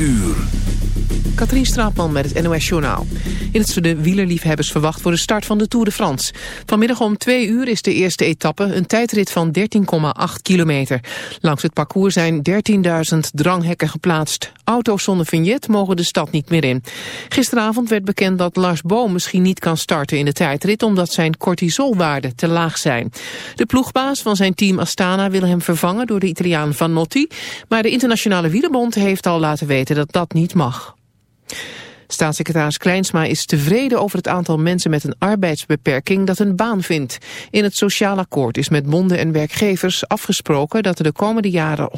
uur. Katrien Straatman met het NOS Journaal. In het de wielerliefhebbers verwacht voor de start van de Tour de France. Vanmiddag om twee uur is de eerste etappe een tijdrit van 13,8 kilometer. Langs het parcours zijn 13.000 dranghekken geplaatst. Auto's zonder vignet mogen de stad niet meer in. Gisteravond werd bekend dat Lars Boom misschien niet kan starten in de tijdrit... omdat zijn cortisolwaarden te laag zijn. De ploegbaas van zijn team Astana wil hem vervangen door de Italiaan Vanotti... maar de Internationale Wielerbond heeft al laten weten dat dat niet mag. Staatssecretaris Kleinsma is tevreden over het aantal mensen met een arbeidsbeperking dat een baan vindt. In het sociaal akkoord is met bonden en werkgevers afgesproken dat er de komende jaren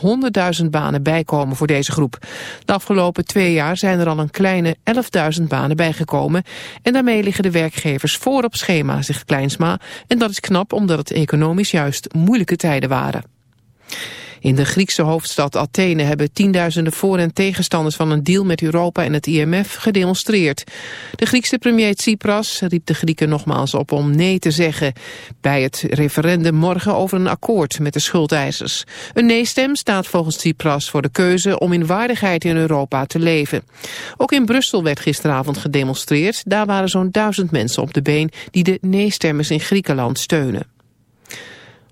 100.000 banen bijkomen voor deze groep. De afgelopen twee jaar zijn er al een kleine 11.000 banen bijgekomen en daarmee liggen de werkgevers voor op schema, zegt Kleinsma. En dat is knap omdat het economisch juist moeilijke tijden waren. In de Griekse hoofdstad Athene hebben tienduizenden voor- en tegenstanders van een deal met Europa en het IMF gedemonstreerd. De Griekse premier Tsipras riep de Grieken nogmaals op om nee te zeggen bij het referendum morgen over een akkoord met de schuldeisers. Een nee-stem staat volgens Tsipras voor de keuze om in waardigheid in Europa te leven. Ook in Brussel werd gisteravond gedemonstreerd. Daar waren zo'n duizend mensen op de been die de nee-stemmers in Griekenland steunen.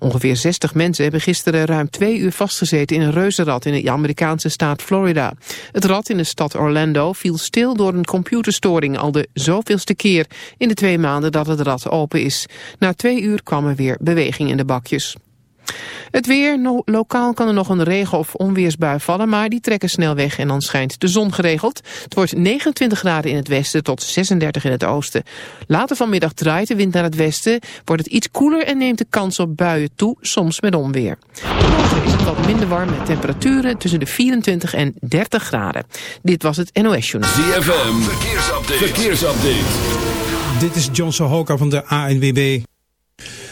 Ongeveer 60 mensen hebben gisteren ruim twee uur vastgezeten in een reuzenrad in de Amerikaanse staat Florida. Het rad in de stad Orlando viel stil door een computerstoring al de zoveelste keer in de twee maanden dat het rad open is. Na twee uur kwam er weer beweging in de bakjes. Het weer, lokaal kan er nog een regen- of onweersbui vallen, maar die trekken snel weg en dan schijnt de zon geregeld. Het wordt 29 graden in het westen tot 36 in het oosten. Later vanmiddag draait de wind naar het westen, wordt het iets koeler en neemt de kans op buien toe, soms met onweer. Morgen is het wat minder warm met temperaturen tussen de 24 en 30 graden. Dit was het NOS Journal. ZFM, verkeersupdate. verkeersupdate. Dit is John Sohoka van de ANWB.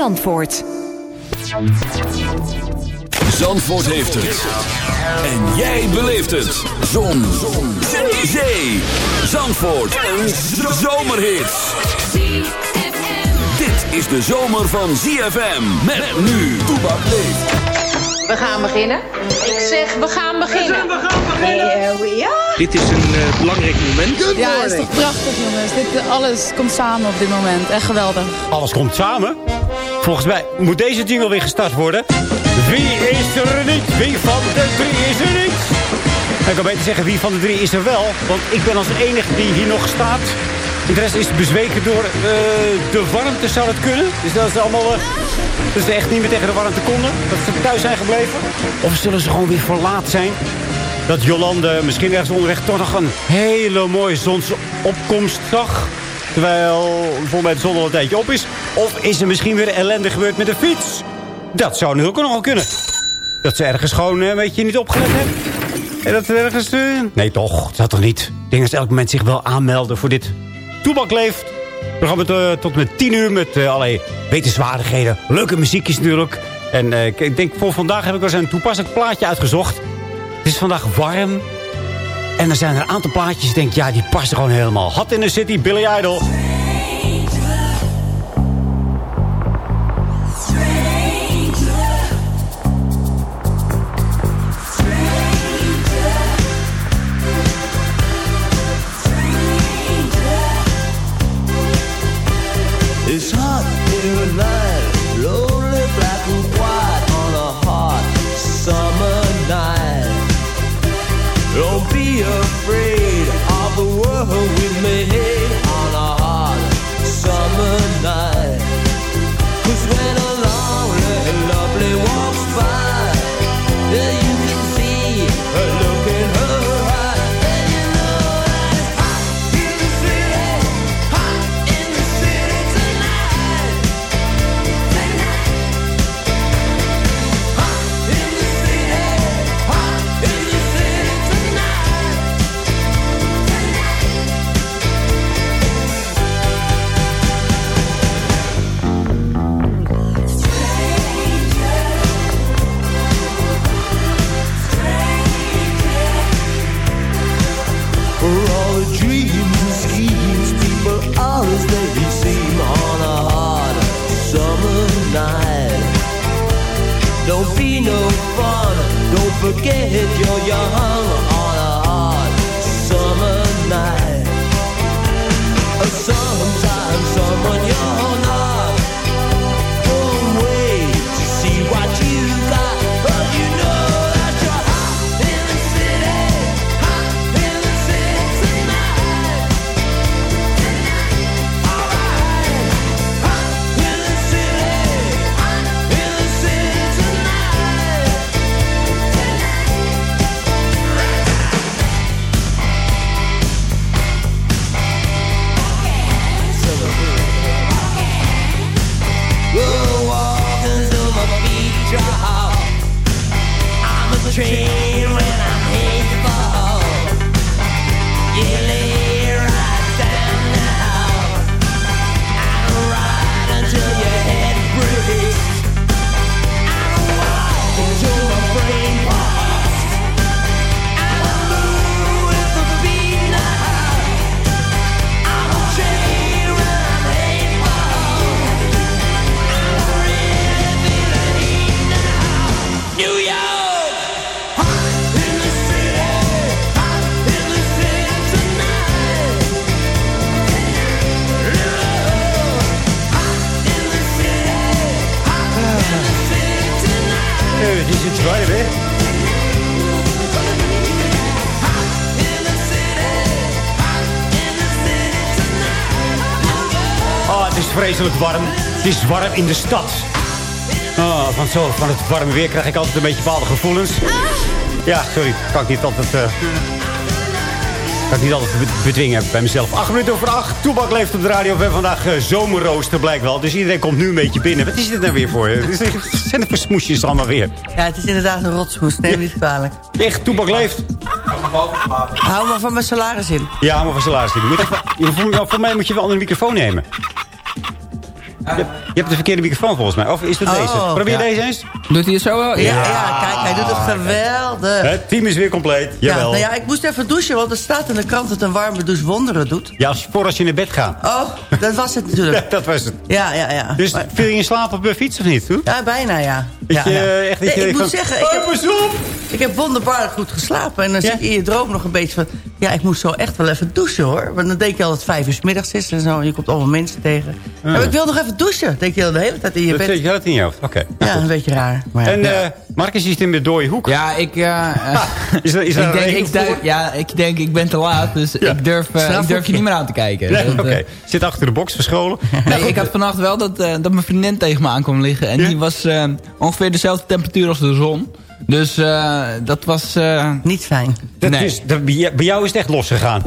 Zandvoort. Zandvoort heeft het. En jij beleeft het. Zon. Zon. Zee. Zandvoort. Een zomerhit. Dit is de zomer van ZFM. Met nu. Toebak. We gaan beginnen. Ik zeg, we gaan beginnen. We gaan beginnen. ja. Dit is een uh, belangrijk moment. Ja, het is toch prachtig jongens. Dit, alles komt samen op dit moment. Echt geweldig. Alles komt samen? Volgens mij moet deze jingle weer gestart worden. Wie is er niet? Wie van de drie is er niet? Ik kan beter zeggen wie van de drie is er wel. Want ik ben als enige die hier nog staat. De rest is bezweken door uh, de warmte, zou het kunnen. Dus dat is allemaal... Uh, dat ze echt niet meer tegen de warmte konden. Dat ze thuis zijn gebleven. Of zullen ze gewoon weer verlaat zijn? Dat Jolande misschien ergens onderweg toch nog een hele mooie zonsopkomst zag. Terwijl volgens mij de zon al een tijdje op is. Of is er misschien weer ellende gebeurd met de fiets? Dat zou natuurlijk ook nog wel kunnen. Dat ze ergens gewoon een beetje niet opgelet hebben. En dat er ergens... Uh... Nee toch, dat toch niet. Ik denk ze elk moment zich wel aanmelden voor dit Toebak leeft. programma tot, tot met 10 uur met allerlei wetenswaardigheden. Leuke muziekjes natuurlijk. En ik denk voor vandaag heb ik wel eens een toepasselijk plaatje uitgezocht. Het is vandaag warm. En er zijn er een aantal plaatjes. Denk, ja, die passen gewoon helemaal. Hot in the City, Billy Idol. Don't be afraid of the world we made on a hot summer night. Vreselijk warm. Het is warm in de stad. Oh, van, zo, van het warme weer krijg ik altijd een beetje bepaalde gevoelens. Ja, sorry. Kan ik niet altijd... eh, kan ik niet altijd be- bedwingen bij mezelf. Acht minuten over acht. Toebak leeft op de radio. We hebben vandaag eh, zomerrooster, blijkt wel. Dus iedereen komt nu een beetje binnen. Wat is dit nou weer voor? Wat zijn het voor smoesjes allemaal weer? Ja, het is inderdaad een rotsmoes. Neem niet kwalijk. Echt, Toebak leeft. Hou maar van mijn salaris in. Ja, maar van salaris. Je moet even, je- voor, voor mij moet je wel een microfoon nemen. Je, hebt- de verkeerde microfoon volgens mij. Of is het Oh, deze? Probeer ja. deze eens. Doet hij het zo wel? Ja, ja, kijk, hij doet het geweldig. Het team is weer compleet. Ja, Jawel. nou ja, ik moest even douchen, want er staat in de krant dat een warme douche wonderen doet. Ja, voor als je naar bed gaat. Oh, dat was het natuurlijk. Ja, dat was het. Ja, ja, ja. Dus Maar- viel je in slaap op de fiets of niet? Hoor? ja, bijna, ja. Ja, je, ja. eh, echt Nee, je ik moet zeggen, ik "Oh, heb, pas op!" ik heb wonderbaarlijk goed geslapen. En dan Ja? zit je in je droom nog een beetje van... Ja, ik moet zo echt wel even douchen, hoor. Want dan denk je al dat het vijf uur 's middags is en zo. En je komt allemaal mensen tegen. Maar ik wil nog even douchen. Denk je al de hele tijd in je Dat bed. zit je dat in je hoofd. Oké. Ja, een beetje raar. Maar ja. En eh Marcus is in de dode hoek. Ja, ik, eh, eh, Is er, is er ik, denk, ik, duik- ja, ik denk, ik ben te laat, dus ik durf, eh, ik durf je niet meer aan te kijken. Nee, Dat, Oké. Zit achter de box verscholen. nee, ik had vannacht wel dat, eh, dat mijn vriendin tegen me aan kwam liggen. En Ja? die was eh, ongeveer dezelfde temperatuur als de zon. Dus eh, dat was... eh, Niet fijn. Dat Nee. is, dat, bij jou- bij jou is het echt losgegaan.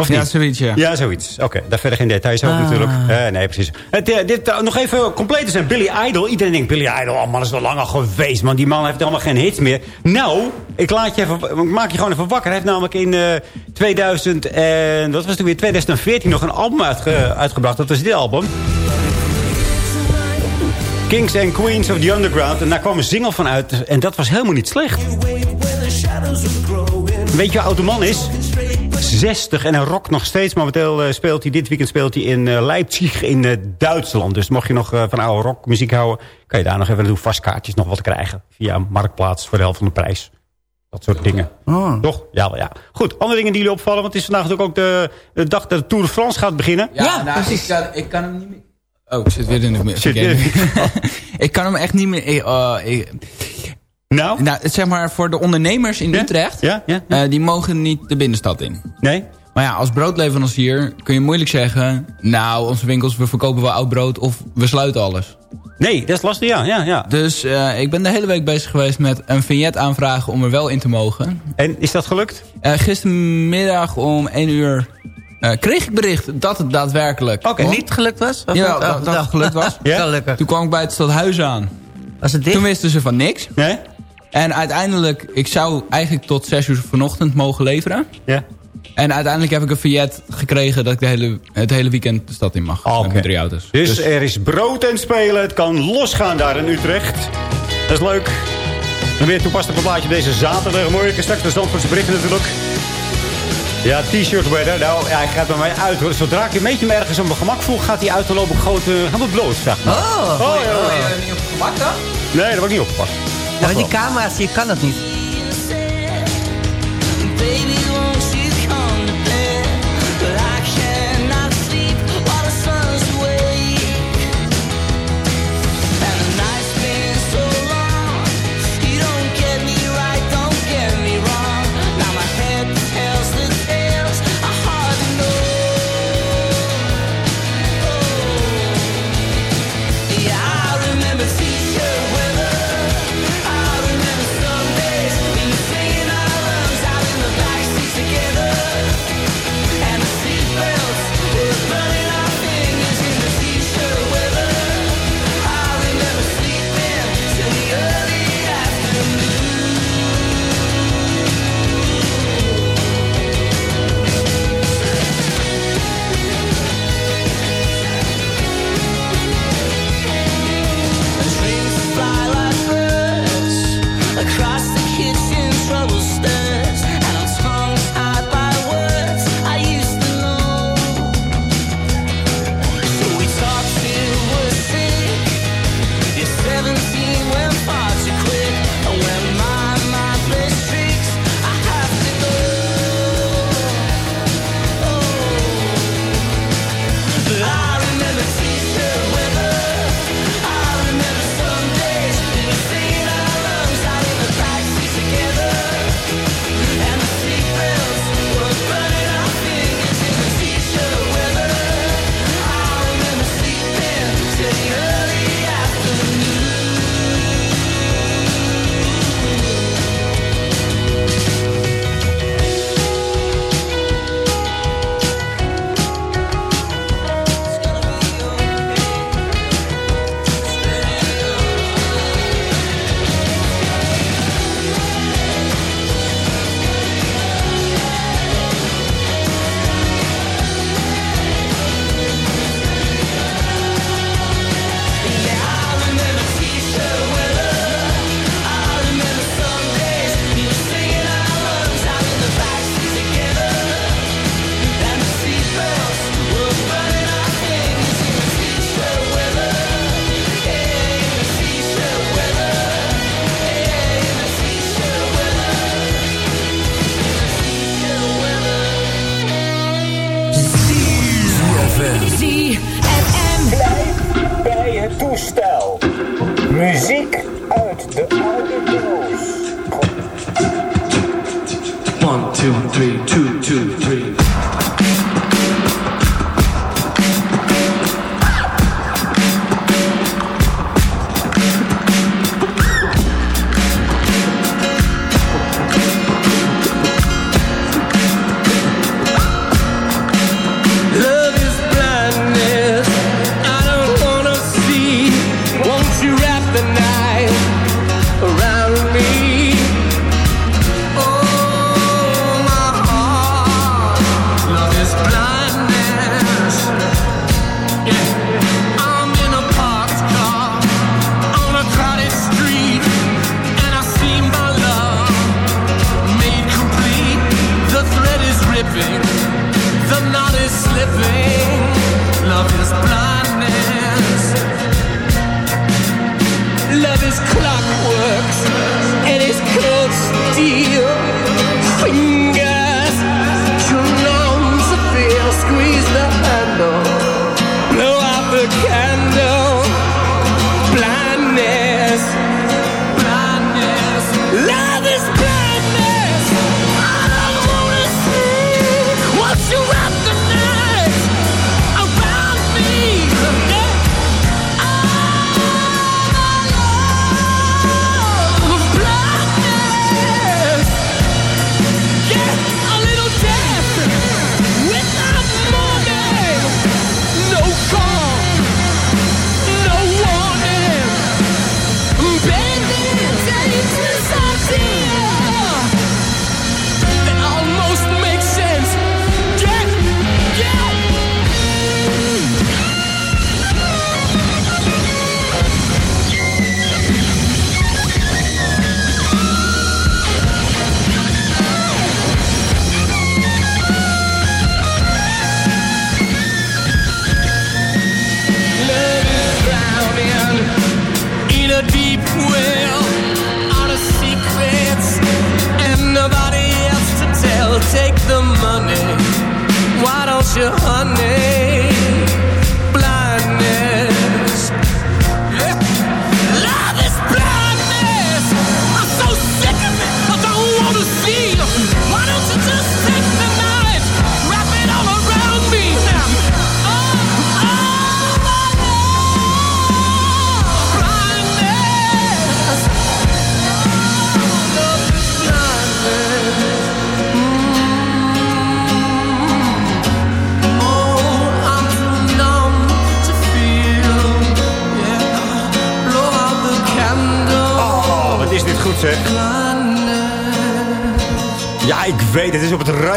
Of Ja, niet? zoiets, ja. Ja, zoiets. Oké, daar verder geen details over Ah. natuurlijk. Eh, nee, precies. Het, eh, dit eh, nog even compleet te zijn. Billy Idol. Iedereen denkt, Billy Idol, oh man, is wel lang al geweest. Man, die man heeft helemaal geen hits meer. Nou, ik, laat je even, ik maak je gewoon even wakker. Hij heeft namelijk in eh 2000 en, wat was het weer, 2014 nog een album uitge- uitgebracht. Dat was dit album. Kings and Queens of the Underground. En daar kwam een single van uit. En dat was helemaal niet slecht. Weet je hoe oud de man is? 60 en hij rokt nog steeds. Momenteel eh, speelt hij, dit weekend speelt hij in eh, Leipzig in eh, Duitsland. Dus mocht je nog van oude rockmuziek houden... kan je daar nog even naartoe vastkaartjes nog wat krijgen. Via Marktplaats voor de helft van de prijs. Dat soort dingen. Toch? Ja, wel ja. Goed, andere dingen die jullie opvallen. Want het is vandaag natuurlijk ook de, de dag dat de Tour de France gaat beginnen. Ja, nou, Ik, kan, ik kan hem niet meer... Oh, ik zit weer in de Zit Ik kan hem echt niet meer... oh, ik- Nou? nou, het zeg maar voor de ondernemers in Utrecht... Ja, ja. eh, die mogen niet de binnenstad in. Nee? Maar ja, als broodleverancier kun je moeilijk zeggen... nou, onze winkels, we verkopen wel oud brood of we sluiten alles. Nee, dat is lastig, ja. ja, ja. Dus eh, ik ben de hele week bezig geweest met een vignet aanvragen om er wel in te mogen. En is dat gelukt? Eh, gistermiddag om 1 uur eh, kreeg ik bericht dat het daadwerkelijk... Oké, niet gelukt was? Of Ja, dat, Oh, dat het gelukt was. Ja? Gelukkig. Toen kwam ik bij het stadhuis aan. Was het dicht? Toen wisten ze van niks. Nee? En uiteindelijk, ik zou eigenlijk tot 6 uur vanochtend mogen leveren. Ja. En uiteindelijk heb ik een vignet gekregen dat ik de hele, het hele weekend de stad in mag. Met mijn drie auto's. Dus, er is brood en spelen. Het kan losgaan daar in Utrecht. Dat is leuk. En weer een plaatje op deze zaterdag. Mooi, ik straks de Zandvoortse berichten natuurlijk. Ja, t-shirt weather. Nou, ja, hij gaat bij mij uit hoor. Zodra ik een beetje me ergens op mijn gemak voel, gaat hij uit en loop ik groot, uh, helemaal bloot, zeg maar. Oh, oh, ja, je niet op gemak dan? Nee, dat ik niet opgepast. Ja, maar die camera's, je kan het niet.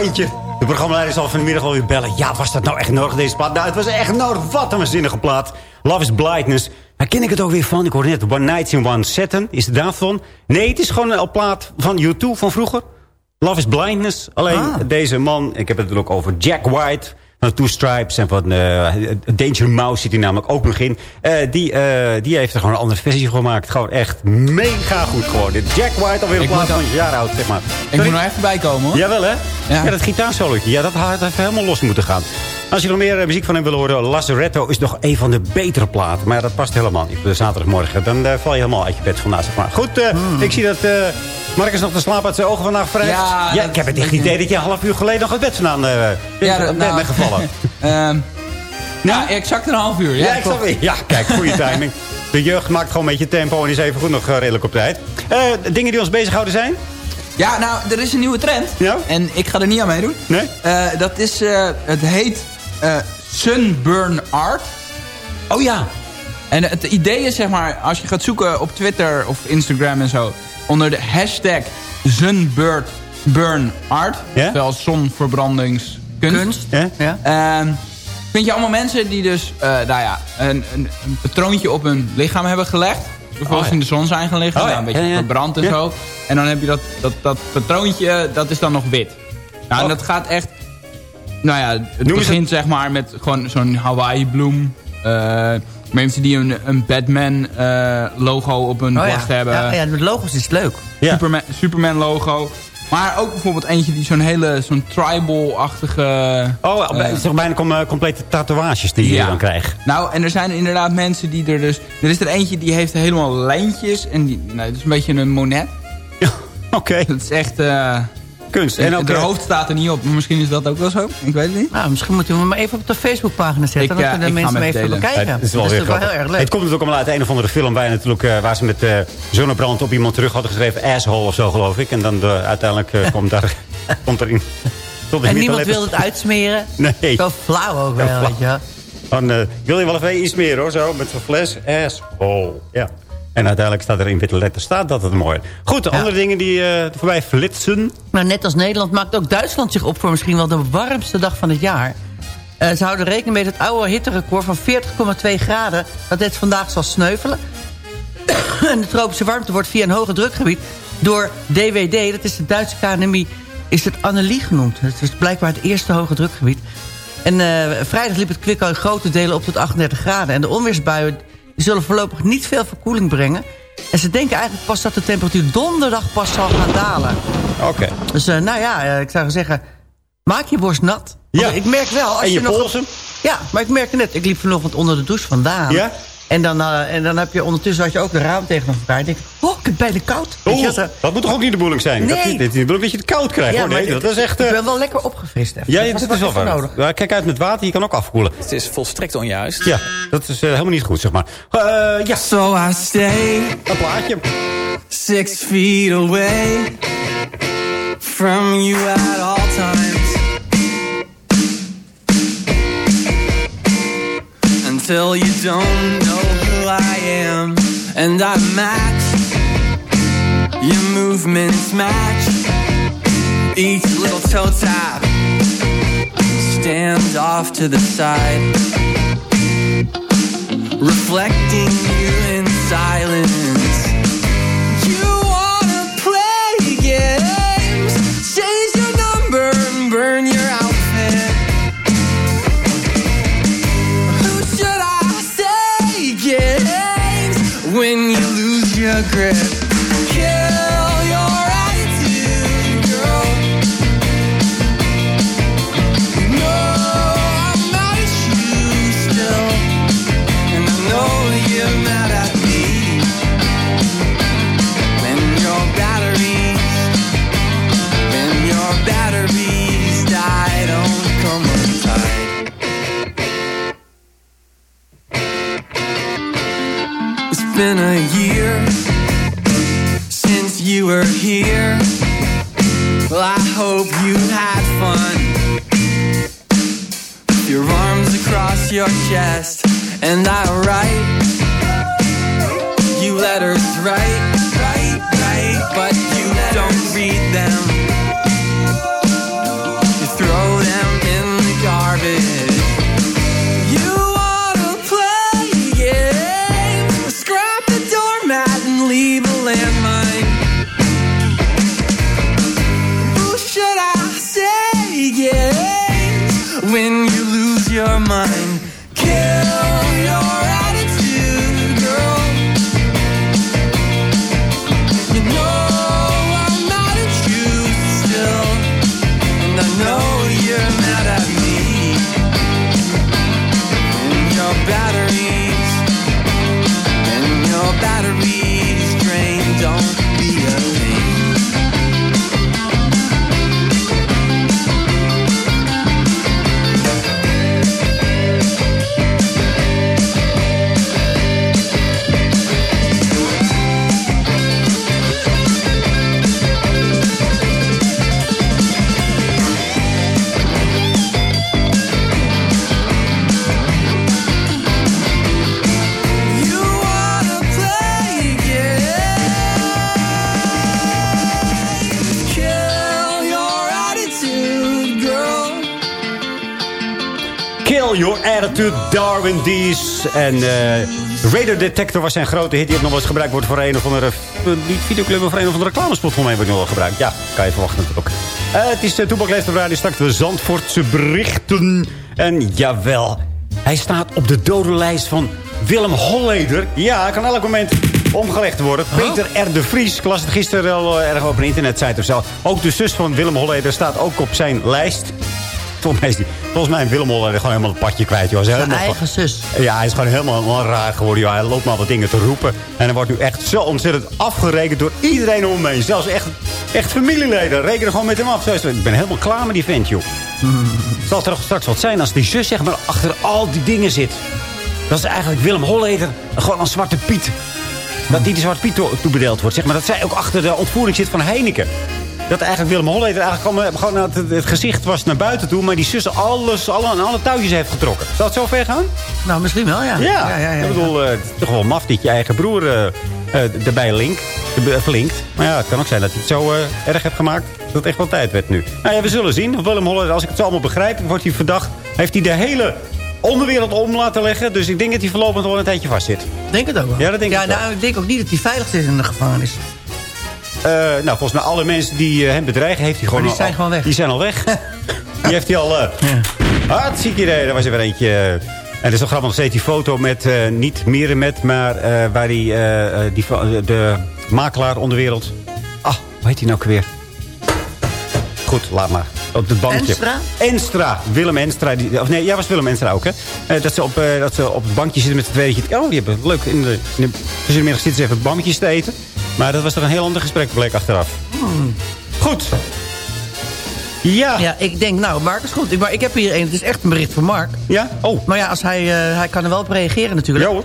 De programmaleider zal vanmiddag alweer bellen. Ja, was dat nou echt nodig, deze plaat? Nou, het was echt nodig. Wat een waanzinnige plaat. Love is Blindness. Waar ken ik het ook weer van? Ik hoorde net One Night in One Setting. Is het daarvan? Nee, het is gewoon een plaat van U2 van vroeger. Love is Blindness. Alleen Ah. deze man, ik heb het natuurlijk over Jack White... van Two Stripes en van eh, Danger Mouse zit hij namelijk ook nog in. Eh, die, eh, die heeft er gewoon een andere versie van gemaakt. Gewoon echt mega goed geworden. Jack White alweer een Ik plaat moet van een jaar oud, zeg maar. Ik moet nog even bijkomen hoor. Jawel, hè? Ja, Ja. dat gitaarsolootje. Ja, dat had even helemaal los moeten gaan. Als je nog meer eh, muziek van hem wil horen... Lazaretto is nog een van de betere platen. Maar ja, dat past helemaal niet. De zaterdagmorgen. Dan eh, val je helemaal uit je bed vandaag, zeg maar. Goed, eh, ik zie dat... eh Marcus nog de slaap uit zijn ogen vandaag vrij. Ja, ik heb het echt idee dat je een half uur geleden nog uit bed vandaan Ja, bent dat- bent nou, gevallen. Ehm, ja, exact een half uur. Ja, Ja, het. ja, kijk, goede timing. De jeugd maakt gewoon een beetje tempo en is even goed nog redelijk op tijd. Dingen die ons bezighouden zijn? Ja, nou, er is een nieuwe trend. Ja? En ik ga er niet aan meedoen. Nee? Dat is, het heet Sunburn Art. Oh ja. En het idee is, zeg maar, als je gaat zoeken op Twitter of Instagram en zo... onder de hashtag Sunburn Burn Art, Ja? terwijl zonverbrandingskunst... Kunst. Ehm, vind je allemaal mensen die dus eh, nou ja, een, een, een patroontje op hun lichaam hebben gelegd. Vervolgens Oh ja. in de zon zijn gaan liggen. Oh ja, nou, een beetje ja, verbrand en zo. En dan heb je dat, dat, dat patroontje, dat is dan nog wit. Nou, en Oh. dat gaat echt... Nou ja, het begint zeg maar met gewoon zo'n Hawaii bloem. Eh, mensen die een, een Batman eh, logo op hun Oh ja. borst hebben. Ja, ja, met logos is het leuk. Ja. Superman, Superman logo. Maar ook bijvoorbeeld eentje die zo'n hele, zo'n tribal-achtige... Oh, eh, het is toch bijna com- eh, complete tatoeages die je Ja. dan krijgt. Nou, en er zijn inderdaad mensen die er dus... Er is er eentje die heeft helemaal lijntjes. En die, nou, het is een beetje een monet. Oké, Dat is echt... eh kunst. En ook, de eh, hoofd staat er niet op. Maar misschien is dat ook wel zo. Ik weet het niet. Nou, misschien moeten we hem maar even op de Facebookpagina zetten. Ik, dan eh, kunnen ik ga mensen hem hem even delen. bekijken. Het is wel dat weer is wel heel erg leuk. Het komt natuurlijk allemaal uit een of andere film waar, natuurlijk, eh, waar ze met eh zonnebrand op iemand terug hadden geschreven. Asshole of zo, geloof ik. En dan de, uiteindelijk eh, komt, daar, komt erin. tot en niemand wil het uitsmeren. Nee. Zo flauw ook wel, Ja, weet je. Dan eh, wil je wel even iets meer hoor, zo. Met zo'n fles. Asshole. Ja. En uiteindelijk staat er in witte letters staat dat het mooi is. Goed, de Ja. andere dingen die eh, voorbij flitsen. Maar net als Nederland maakt ook Duitsland zich op... voor misschien wel de warmste dag van het jaar. Eh, ze houden rekening met het oude hitterecord van 40,2 graden... dat dit vandaag zal sneuvelen. en de tropische warmte wordt via een hoge drukgebied... door DWD, dat is de Duitse KNMI... is het Annelie genoemd. Het is blijkbaar het eerste hoge drukgebied. En eh, vrijdag liep het kwik al in grote delen op tot 38 graden. En de onweersbuien die zullen voorlopig niet veel verkoeling brengen. En ze denken eigenlijk pas dat de temperatuur donderdag pas zal gaan dalen. Oké. Dus eh, nou ja, eh, ik zou zeggen, maak je borst nat. Ja. Ik merk wel, als En je nog... polsen? Ja, maar ik merkte net, ik liep vanochtend onder de douche vandaan. Ja? En dan, eh, en dan heb je ondertussen had je ook de raam tegen elkaar. En denk ik, oh, ik heb bijna koud. Je, zo. dat moet toch ook niet de bedoeling zijn? Dat, Nee. dit is niet de bedoeling dat je het koud krijgt. hoor. Nee, maar dat is echt... Ik eh, ben wel lekker opgefrist. Even. ja, dat is wel waar. nodig. Ja, kijk uit met water, je kan ook afkoelen. Het is volstrekt onjuist. Ja, dat is helemaal niet goed, zeg maar. Eh, ja, So I stay een plaatje. six feet away from you at all times until you don't know who I am. And I match. Your movements match. Each little toe tap. Stand off to the side. Reflecting you in silence been a year since you were here. Well, I hope you had fun. Your arms across your chest, and I write. You letters write, Darwin Dees. En eh Radar Detector was zijn grote hit. Die ook nog wel eens gebruikt wordt voor een of andere... eh, niet videoclip, maar voor een of andere reclamespot. Voor mij wordt nog wel gebruikt. Ja, kan je verwachten natuurlijk. Eh het is uh, Toepak Leeft op Radio. Straks de Zandvoortse berichten. En jawel, hij staat op de dodenlijst van Willem Holleder. Ja, kan elk moment omgelegd worden. Peter R. de Vries, ik las het gisteren al erg op een internetsite of zo. Ook de zus van Willem Holleder staat ook op zijn lijst. Volgens mij is, die, volgens mij is Willem Holleder gewoon helemaal het padje kwijt. Joh. Zijn eigen zus. ja, hij is gewoon helemaal, raar geworden. Joh. Hij loopt maar wat dingen te roepen. En hij wordt nu echt zo ontzettend afgerekend door iedereen om hem heen. Zelfs echt, echt familieleden rekenen gewoon met hem af. Zo. Ik ben helemaal klaar met die vent, joh. Zal er straks wat zijn als die zus zeg maar achter al die dingen zit. Dat is eigenlijk Willem Holleder gewoon een zwarte piet. Dat die de zwarte piet toe- toebedeeld wordt. Zeg maar dat zij ook achter de ontvoering zit van Heineken. Dat eigenlijk Willem Holleder eigenlijk gewoon, gewoon het, het gezicht was naar buiten toe. Maar die zus alles, alle, aan alle touwtjes heeft getrokken. Zal het zo ver gaan? Nou, misschien wel, ja. Ja, ja, ja, ja. ik bedoel, eh, het is toch wel maf dat je eigen broer eh, eh, erbij link, eh, verlinkt. Maar ja, het kan ook zijn dat hij het zo eh, erg heeft gemaakt dat het echt wel tijd werd nu. Nou ja, we zullen zien. Willem Holleder, als ik het zo allemaal begrijp, wordt hij verdacht. Heeft hij de hele onderwereld om laten leggen. Dus ik denk dat hij voorlopig nog wel een tijdje vast zit. Denk het ook wel. Ja, dat denk ja, ik wel. nou, ik denk ook niet dat hij veilig is in de gevangenis. Eh, nou, volgens mij alle mensen die eh, hem bedreigen, heeft hij gewoon Maar die al- zijn gewoon weg. Die zijn al weg. die heeft hij al... eh Hartstikke idee. Daar was er weer eentje... en er is nog grappig nog steeds die foto met... eh, niet Mieren met, maar eh, waar die, die... De makelaar onderwereld... Ah, hoe heet hij nou ook weer? Goed, laat maar. Op het bankje. Enstra? Enstra. Willem Enstra. Die, of nee, jij was Willem Enstra ook, hè? Eh, dat, ze op, eh, dat ze op het bankje zitten met z'n tweeën. Oh, die hebben leuk in de, in de de middag zitten ze even bammetjes te eten. Maar dat was toch een heel ander gesprek, bleek achteraf. Goed. Ja. Ja, ik denk, nou, Mark is goed. Ik, maar ik heb hier een, het is echt een bericht van Mark. Ja? Oh. Maar ja, als hij, eh, hij kan er wel op reageren natuurlijk. Ja hoor.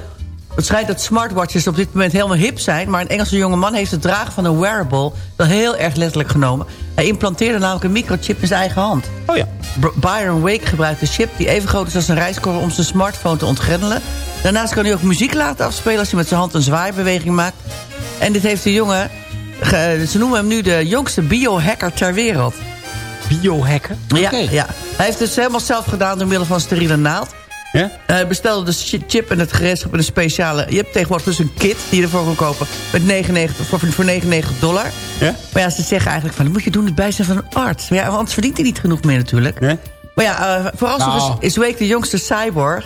Het schijnt dat smartwatches op dit moment helemaal hip zijn... maar een Engelse jongeman heeft het dragen van een wearable... wel heel erg letterlijk genomen. Hij implanteerde namelijk een microchip in zijn eigen hand. Oh ja. Byron Wake gebruikt een chip die even groot is als een rijskorrel... om zijn smartphone te ontgrendelen. Daarnaast kan hij ook muziek laten afspelen... als hij met zijn hand een zwaaibeweging maakt. En dit heeft de jongen... ge- ze noemen hem nu de jongste biohacker ter wereld. Biohacker? Ja, ja. Hij heeft het helemaal zelf gedaan door middel van steriele naald. Ja? Hij bestelde de chi- chip en het gereedschap in een speciale... Je hebt tegenwoordig dus een kit die je ervoor kan kopen... Met 99, voor, voor 99 dollar. Ja? Maar ja, ze zeggen eigenlijk van... dan moet je doen het bij zijn van een arts. Maar ja, anders verdient hij niet genoeg meer natuurlijk. Nee? Maar ja, eh vooralsnog Nou. is, is Wake de jongste cyborg...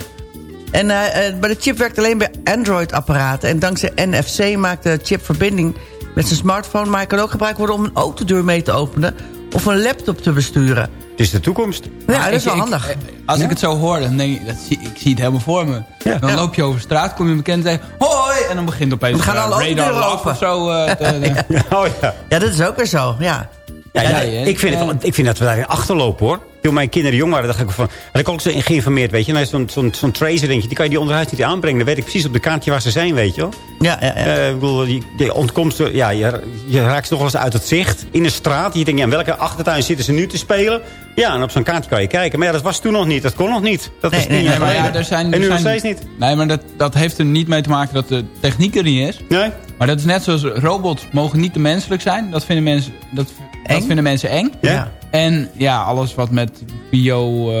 En, eh, eh, maar de chip werkt alleen bij Android-apparaten. En dankzij NFC maakt de chip verbinding met zijn smartphone... maar hij kan ook gebruikt worden om een autodeur mee te openen... of een laptop te besturen. Het is de toekomst. Ja, dat is wel Ik- handig. ik- als ik het zo hoor, dan denk ik, dat zie, ik zie het helemaal voor me. Dan Ja. loop je over straat, kom je bekend en zeg hoi! En dan begint opeens Dan gaan eh, radar open. of zo. eh, te- Oh ja. Ja, dat is ook weer zo, ja. Ja, ja, ik, vind het, ik vind dat we daarin achterlopen hoor. Toen mijn kinderen jong waren, dacht ik van... Had ik ook zo geïnformeerd, weet je. Nou, Zo'n zo'n zo'n tracer, denk je, die kan je die onderhuis niet aanbrengen. Dan weet ik precies op de kaartje waar ze zijn, weet je wel. Ja, ja, ja. Eh, ik bedoel, die, die ontkomst, ja, je, je raakt ze nog wel eens uit het zicht in de straat. Je denkt, ja, in welke achtertuin zitten ze nu te spelen? Ja, en op zo'n kaartje kan je kijken. Maar ja, dat was toen nog niet. Dat kon nog niet. Dat Nee, was nee, nee, maar ja, er zijn, en er nu nog steeds niet. Nee, maar dat, dat heeft er niet mee te maken dat de techniek er niet is. Nee? Maar dat is net zoals robots mogen niet te menselijk zijn. Dat vinden mensen, dat, dat Eng? vinden mensen eng. Ja? En ja, alles wat met bio... eh,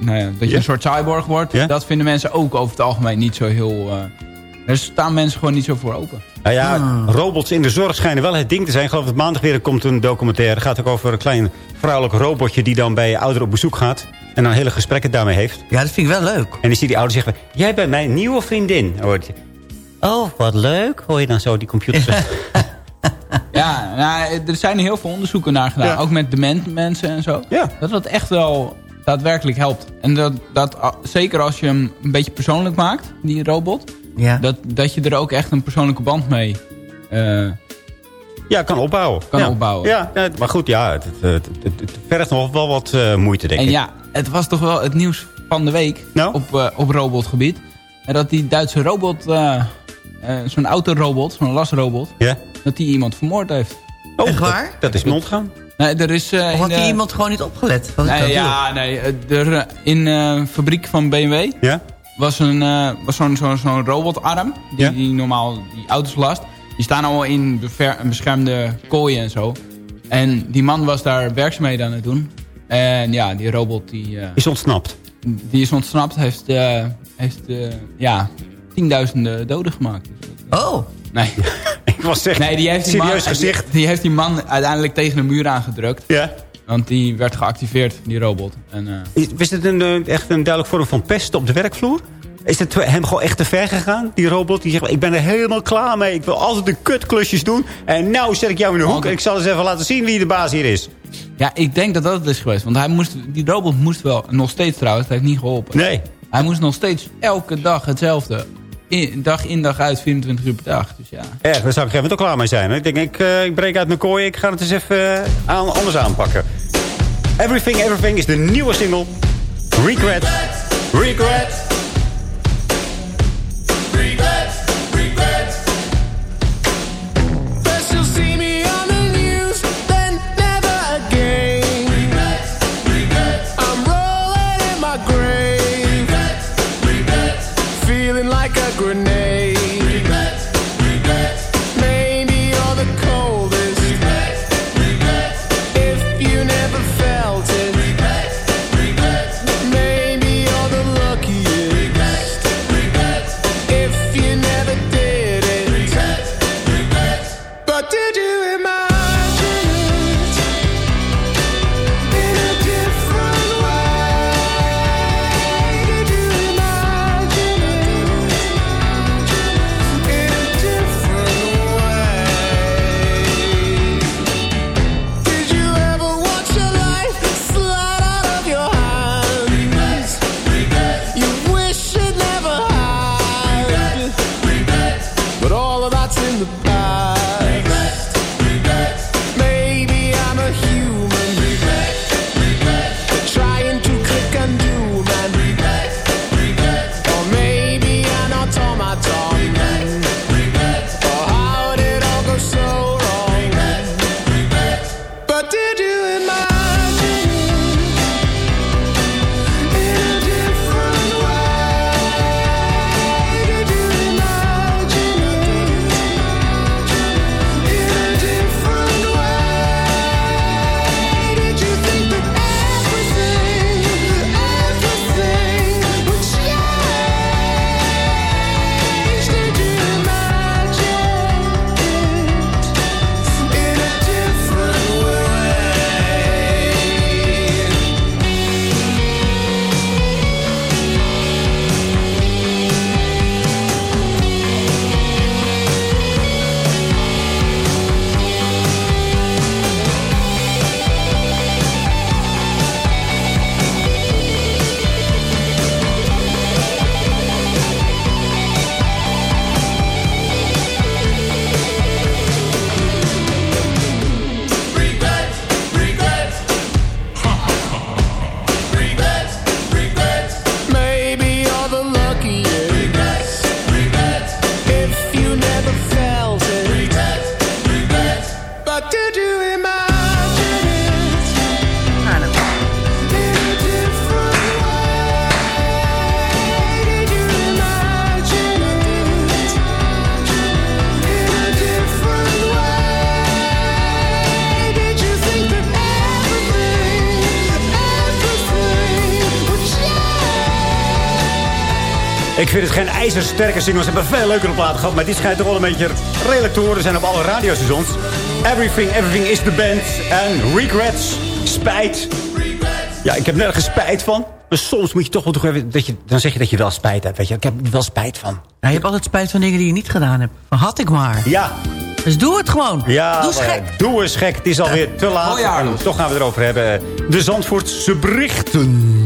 nou ja, dat je Ja. een soort cyborg wordt. Ja. Dat vinden mensen ook over het algemeen niet zo heel... eh daar staan mensen gewoon niet zo voor open. Nou ja, Ah. robots in de zorg schijnen wel het ding te zijn. Ik geloof dat maandag weer komt een documentaire. Het gaat ook over een klein vrouwelijk robotje... die dan bij ouderen op bezoek gaat. En dan hele gesprekken daarmee heeft. Ja, dat vind ik wel leuk. En dan zie je die ouder zeggen... Jij bent mijn nieuwe vriendin. Hoort je, oh, wat leuk. Hoor je dan zo die computer zeggen. Ja, nou, er zijn heel veel onderzoeken naar gedaan. Ja. Ook met dement mensen en zo. Ja. Dat dat echt wel daadwerkelijk helpt. En dat, dat zeker als je hem een beetje persoonlijk maakt, die robot. Ja. Dat, dat je er ook echt een persoonlijke band mee eh, Ja, kan opbouwen. kan ja. opbouwen. Ja, ja, maar goed, ja, het, het, het, het- het vergt nog wel wat eh, moeite, denk En ik. ja, het was toch wel het nieuws van de week Nou? op, eh, op robotgebied. En dat die Duitse robot, zo'n autorobot, zo'n lasrobot, Ja? dat die iemand vermoord heeft. Oh, Echt dat- waar? Dat, is me ontgaan. Nee, er is... eh, Of had de- die iemand gewoon niet opgelet? Wat ik dat Nee, ja, nee. eh, Er, eh, in de fabriek van BMW Ja? was, een, eh, was zo'n zo'n zo'n robotarm die, Ja? die normaal die auto's last. Die staan allemaal in bever- beschermde kooien en zo. En die man was daar werkzaamheden aan het doen. En ja, die robot die, eh, Is ontsnapt. die is ontsnapt. Heeft, eh, heeft eh, ja, tienduizenden doden gemaakt. Oh, Nee, Ik was echt nee die, heeft die, man, serieus gezicht. die, die heeft die man uiteindelijk tegen een muur aangedrukt. Ja. Want die werd geactiveerd, die robot. En, eh, Is, het een, eh, echt een duidelijk vorm van pest op de werkvloer? Is het hem gewoon echt te ver gegaan, die robot? Die zegt, ik ben er helemaal klaar mee. Ik wil altijd de kutklusjes doen. En nou zet ik jou in de hoek. Want- En ik zal eens even laten zien wie de baas hier is. Ja, ik denk dat dat het is geweest. Want hij moest, die robot moest wel, nog steeds trouwens, het heeft niet geholpen. Nee. Hij moest nog steeds elke dag hetzelfde. In, dag in dag uit, 24 uur per dag. Dus ja. Erg, daar zou ik even ook klaar mee zijn. Ik denk, ik, eh, ik breek uit mijn kooi. Ik ga het eens even eh, aan, anders aanpakken. Everything, Everything is de nieuwe single. Regret. Regret. Geen ijzersterke singles. Ze hebben veel leukere platen gehad. Maar die schijnt toch wel een beetje redelijk te horen zijn op alle radiostations. Everything, Everything is the band. En Regrets, spijt. Ja, ik heb nergens spijt van. Maar soms moet je toch wel toch even... Dat je, dan zeg je dat je wel spijt hebt. Weet je. Ik heb er wel spijt van. Nou, je hebt altijd spijt van dingen die je niet gedaan hebt. Had ik maar. Ja. Dus doe het gewoon. Ja, doe eens gek. Doe eens gek. Het is alweer te laat. Dus. toch gaan we het erover hebben. De Zandvoortse berichten.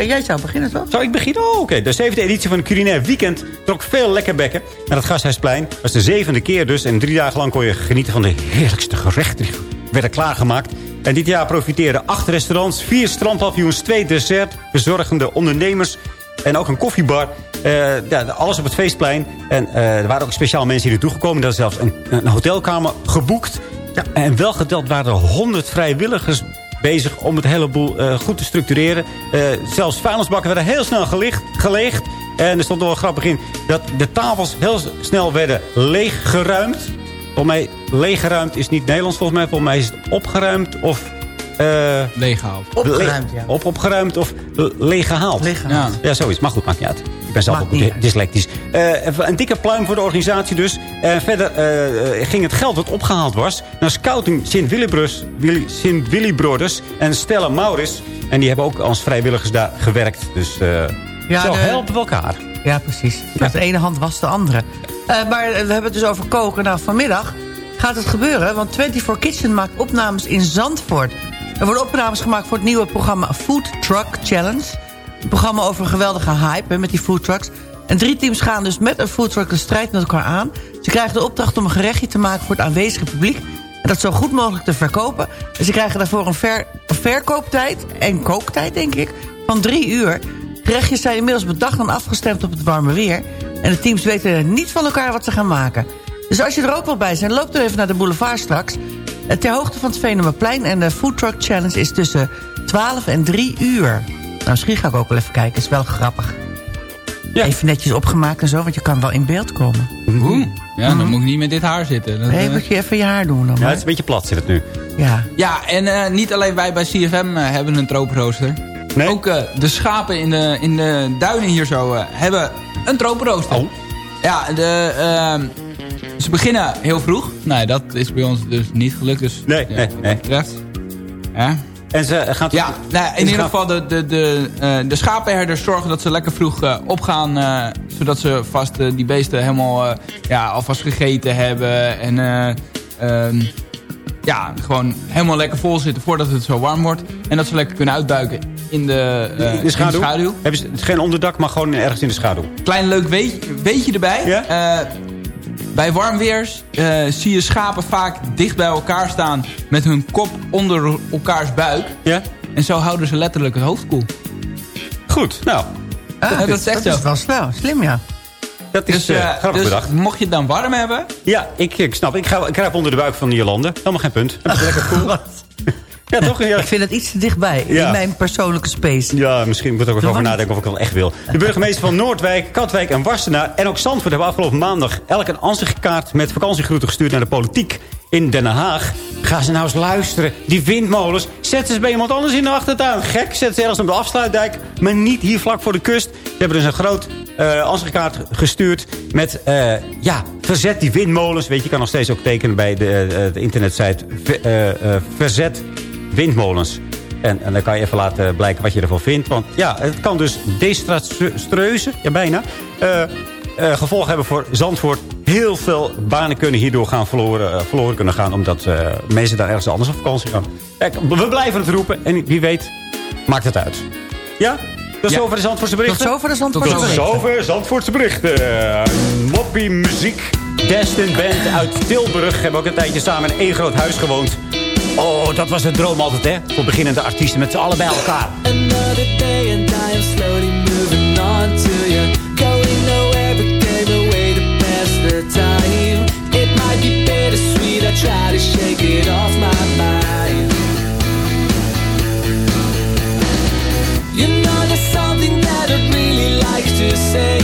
Ja, jij zou beginnen, toch? Zou ik beginnen? Oh, oké. De zevende editie van het Culinair Weekend trok veel lekkerbekken naar het Gasthuisplein. Dat was de zevende keer dus. En drie dagen lang kon je genieten van de heerlijkste gerechten. Die werden klaargemaakt. En dit jaar profiteerden acht restaurants, vier strandpavioens, twee dessert, verzorgende ondernemers en ook een koffiebar. Eh, ja, alles op het feestplein. En eh, er waren ook speciaal mensen hier naartoe gekomen. Er zelfs een, een hotelkamer geboekt. Ja, en wel geteld waren er 100 vrijwilligers bezig om het hele boel eh, goed te structureren. Eh, zelfs vuilnisbakken werden heel snel gelicht, geleegd. En er stond nog wel grappig in dat de tafels heel snel werden leeggeruimd. Volgens mij, leeggeruimd is niet Nederlands volgens mij. Volgens mij is het opgeruimd of... eh Leeggehaald. Opgeruimd, ja. Op, opgeruimd of le- leeggehaald. Leeggehaald. Ja, zoiets. Maar goed, maakt niet uit. Ik ben zelf ook dyslectisch. Eh, een dikke pluim voor de organisatie dus. En verder eh, eh, ging het geld wat opgehaald was... naar Scouting Sint Willibroeders Willy, Sint en Stella Maurits. En die hebben ook als vrijwilligers daar gewerkt. Dus eh Ja, zo de- helpen we elkaar. Ja, precies. Met de ene hand was de andere. Eh, maar we hebben het dus over koken. Nou, vanmiddag gaat het gebeuren. Want 24 Kitchen maakt opnames in Zandvoort. Er worden opnames gemaakt voor het nieuwe programma Food Truck Challenge. Programma over een geweldige hype met die food trucks. En drie teams gaan dus met een food truck de strijd met elkaar aan. Ze krijgen de opdracht om een gerechtje te maken voor het aanwezige publiek. En dat zo goed mogelijk te verkopen. En ze krijgen daarvoor een, ver, verkooptijd en kooktijd, denk ik, van drie uur. Gerechtjes zijn inmiddels bedacht en afgestemd op het warme weer. En de teams weten niet van elkaar wat ze gaan maken. Dus als je er ook wel bij bent, loop er even naar de boulevard straks. Eh, Ter hoogte van het Venemaplein. En de Food Truck Challenge is tussen 12 en 3 uur. Nou, misschien ga ik ook wel even kijken. Is wel grappig. Even netjes opgemaakt en zo, want je kan wel in beeld komen. Oeh. Ja, dan moet ik niet met dit haar zitten. Dat, Nee, eh, moet je even je haar doen dan. Ja, het is een beetje plat zit het nu. Ja. Ja, en eh, niet alleen wij bij CFM eh, hebben een tropenrooster. Ook eh, de schapen in de, in de duinen hier zo eh, hebben een tropenrooster. Oh. Ja, de, ehm, ze beginnen heel vroeg. Nee, dat is bij ons dus niet gelukt. Dus, Nee, ja, nee, nee. betreft. Ja. En ze gaan... Ja, nou, in ze ieder geval de, de, de, eh, de schapenherders zorgen dat ze lekker vroeg eh, opgaan. eh, zodat ze vast die beesten helemaal ja, alvast gegeten hebben. En eh, ehm, ja, gewoon helemaal lekker vol zitten voordat het zo warm wordt. En dat ze lekker kunnen uitbuiken in de, in de schaduw? In de schaduw. Hebben ze het is geen onderdak, maar gewoon ergens in de schaduw. Klein leuk weet, weetje erbij. Bij warm weer eh, zie je schapen vaak dicht bij elkaar staan... met hun kop onder elkaars buik. Ja? En zo houden ze letterlijk het hoofd koel. Goed, nou. Ah, dat is echt dat zo. is wel snel. Slim, ja. Dat is Dus, eh, eh, grappig dus bedacht. mocht je het dan warm hebben... Ja, ik, ik snap. Ik, ga, ik kruip onder de buik van die landen. Helemaal geen punt. Dat is lekker cool. Ja, toch? Ja. Ik vind het iets te dichtbij. Ja. In mijn persoonlijke space. Ja, misschien moet ik er ook over nadenken of ik wel echt wil. De burgemeester van Noordwijk, Katwijk en Wassenaar... en ook Zandvoort hebben afgelopen maandag... elk een ansichtkaart met vakantiegroeten gestuurd naar de politiek in Den Haag. Ga ze nou eens luisteren. Die windmolens, zetten ze bij iemand anders in de achtertuin. Gek, zetten ze ergens op de afsluitdijk. Maar niet hier vlak voor de kust. Ze hebben dus een groot eh ansichtkaart gestuurd met... eh, ja, verzet die windmolens. Weet je, je kan nog steeds ook tekenen bij de, eh, de internetsite... Ve- verzet windmolens. En, en dan kan je even laten blijken wat je ervan vindt. Want ja, het kan dus desastreuze, ja bijna, eh, eh, gevolgen hebben voor Zandvoort. Heel veel banen kunnen hierdoor gaan verloren, eh, verloren kunnen gaan. Omdat eh, mensen daar ergens anders op vakantie gaan. Kijk, we blijven het roepen. En wie weet, maakt het uit. Ja? Tot Ja. zover de Zandvoortse berichten. Tot zover de Zandvoortse Tot berichten. zover Zandvoortse berichten. Eh, Moppie muziek. Destin Band uit Tilburg. Hebben ook een tijdje samen in één groot huis gewoond. Oh, dat was de droom altijd, hè? Voor beginnende artiesten met z'n allen bij elkaar. Say.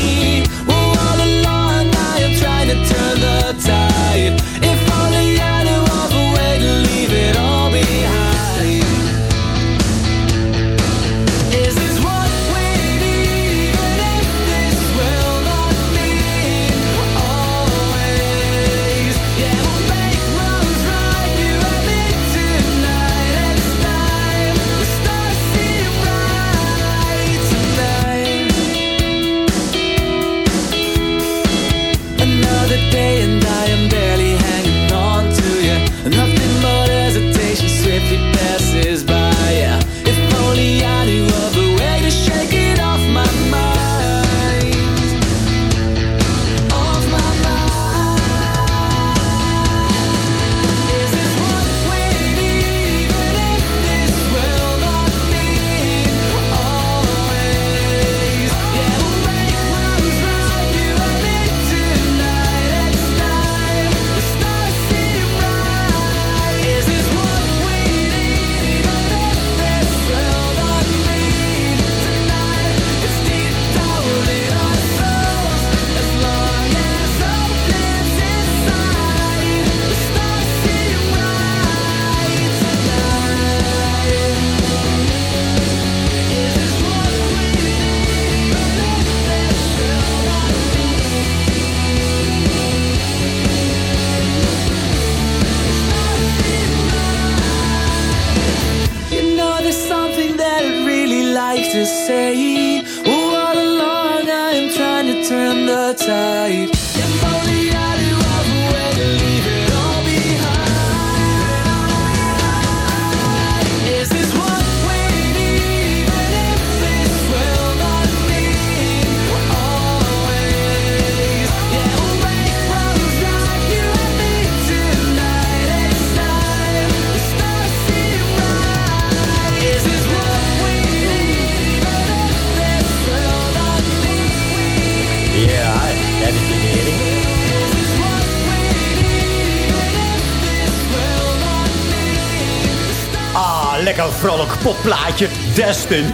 Lekker vrolijk popplaatje. Destin.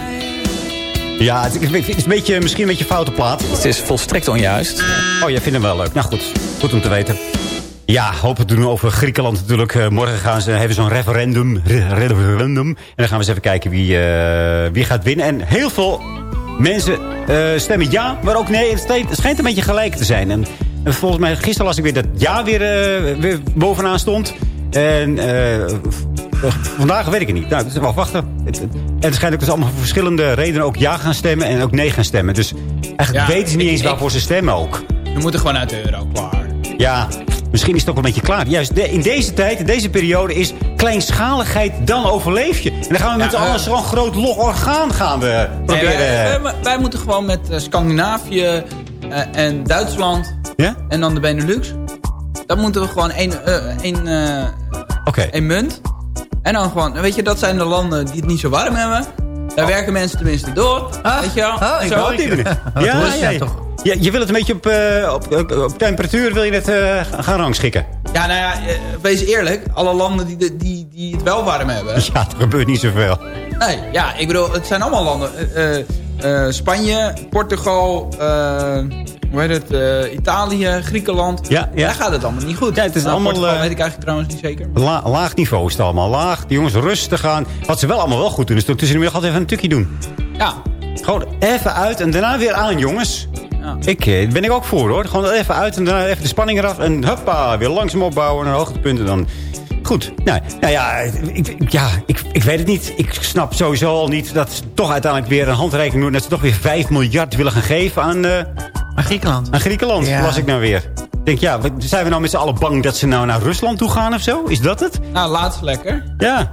Ja, het is, het is een beetje, misschien een beetje een foute plaat. Het is volstrekt onjuist. Oh, jij vindt hem wel leuk. Nou goed, goed om te weten. Ja, hopen te doen over Griekenland natuurlijk. Eh, morgen gaan ze hebben zo'n referendum, re- referendum. En dan gaan we eens even kijken wie, eh, wie gaat winnen. En heel veel mensen eh, stemmen ja, maar ook nee. Het schijnt, een beetje gelijk te zijn. En, en volgens mij, gisteren las ik weer dat ja weer, weer bovenaan stond. En vandaag weet ik het niet. Nou, dus wel wachten. Het- het- En het schijnt ook dat ze allemaal voor verschillende redenen ook ja gaan stemmen en ook nee gaan stemmen. Dus eigenlijk Ja, weten ze niet eens ik- waarvoor ze stemmen ook. We moeten gewoon uit de euro, klaar. Ja, misschien is het ook wel een beetje klaar. Juist de- in deze tijd, in deze periode, is kleinschaligheid, dan overleef je. En dan gaan we met Ja, z'n eh, allen zo'n groot log orgaan gaan we proberen. Wij, wij- wij moeten gewoon met eh, Scandinavië eh, en Duitsland Ja? en dan de Benelux. Dan moeten we gewoon één, één, Oké. één munt. En dan gewoon, weet je, dat zijn de landen die het niet zo warm hebben. Daar werken mensen tenminste door. weet je wel? oh, ik Zo. die Ja, ja, jij toch? ja, je wil het een beetje op, eh, op, op, op temperatuur wil je het eh, gaan rangschikken. Ja, nou ja, eh, wees eerlijk. Alle landen die, de- die, die het wel warm hebben. Ja, er gebeurt niet zoveel. Nee, ja, ik bedoel, het zijn allemaal landen. Eh, eh, Spanje, Portugal, eh, hoe heet het, eh, Italië, Griekenland. Ja, ja. Daar gaat het allemaal niet goed. Ja, het is Nou, allemaal, Portugal weet ik eigenlijk trouwens niet zeker. La- laag niveau is het allemaal. Laag, die jongens rustig aan. Wat ze wel allemaal wel goed doen, is toch tussen de middag altijd even een tukje doen. Ja, Gewoon even uit en daarna weer aan, jongens. Ja. Ik ben ik ook voor, hoor. Gewoon even uit en daarna even de spanning eraf. En hoppa, weer langzaam opbouwen naar hoogtepunten dan. Goed. Nou, nou ja, ik, ja ik, ik weet het niet. Ik snap sowieso al niet dat ze toch uiteindelijk weer een handreiking doen. Dat ze toch weer 5 miljard willen gaan geven aan, eh, Maar Griekenland. aan Griekenland. Ja. Las ik nou weer. Ik denk, ja, zijn we nou met z'n allen bang dat ze nou naar Rusland toe gaan of zo? Is dat het? nou laat ze lekker. Ja.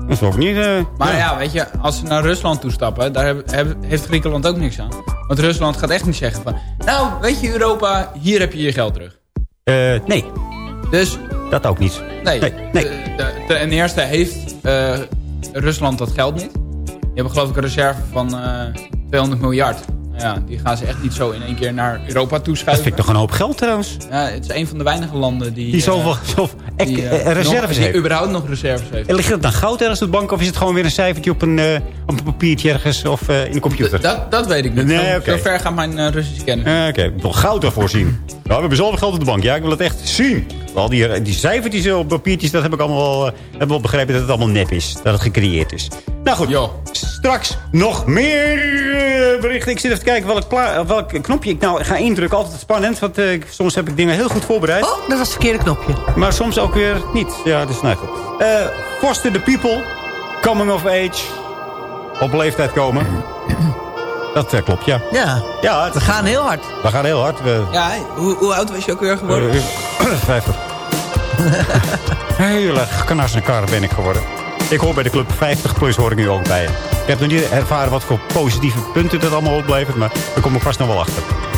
Dat is ook niet... eh, Maar ja. weet je, als ze naar Rusland toestappen, daar heb- heb- heeft Griekenland ook niks aan. Want Rusland gaat echt niet zeggen van... Nou, weet je Europa, hier heb je je geld terug. Eh, nee, Dus, dat ook niet. nee. Nee, nee. de- de- ten eerste heeft eh, Rusland dat geld niet. Die hebben geloof ik een reserve van eh 200 miljard. Ja, die gaan ze echt niet zo in één keer naar Europa Dat toeschuiven. vind ik toch een hoop geld trouwens. Ja, het is een van de weinige landen die... Die eh, zoveel, zoveel ek- die, eh, eh, reserves nog, die heeft. überhaupt nog reserves heeft. En ligt het dan goud ergens op de bank of is het gewoon weer een cijfertje op een, eh, op een papiertje ergens of eh, in de computer? Dat, dat weet ik niet. Nee, zo, ver gaat mijn eh, Russische kennis. Eh, Oké, ik wil goud ervoor zien. Ja, we hebben zoveel geld op de bank. Ja, ik wil het echt zien. Al die, eh, die cijfertjes op papiertjes, dat heb ik allemaal wel, eh, heb wel begrepen dat het allemaal nep is. Dat het gecreëerd is. Nou goed, Jo. Straks nog meer eh, berichten. Ik zit even te kijken welk, welk knopje ik nou ga indrukken. Altijd spannend, want eh, soms heb ik dingen heel goed voorbereid. Oh, dat was het verkeerde knopje. Maar soms ook weer niet. Ja, dus nou goed. Eh, Foster the People. Coming of Age. Op leeftijd komen. Dat klopt, ja. Ja, Ja, het, we gaan heel hard. we gaan heel hard. We, Ja, hoe, hoe oud was je ook weer geworden? 50. Heel erg knas en kar ben ik geworden. Ik hoor bij de club 50 plus hoor ik nu ook bij. Ik heb nog niet ervaren wat voor positieve punten dat allemaal oplevert. Maar daar kom ik vast nog wel achter.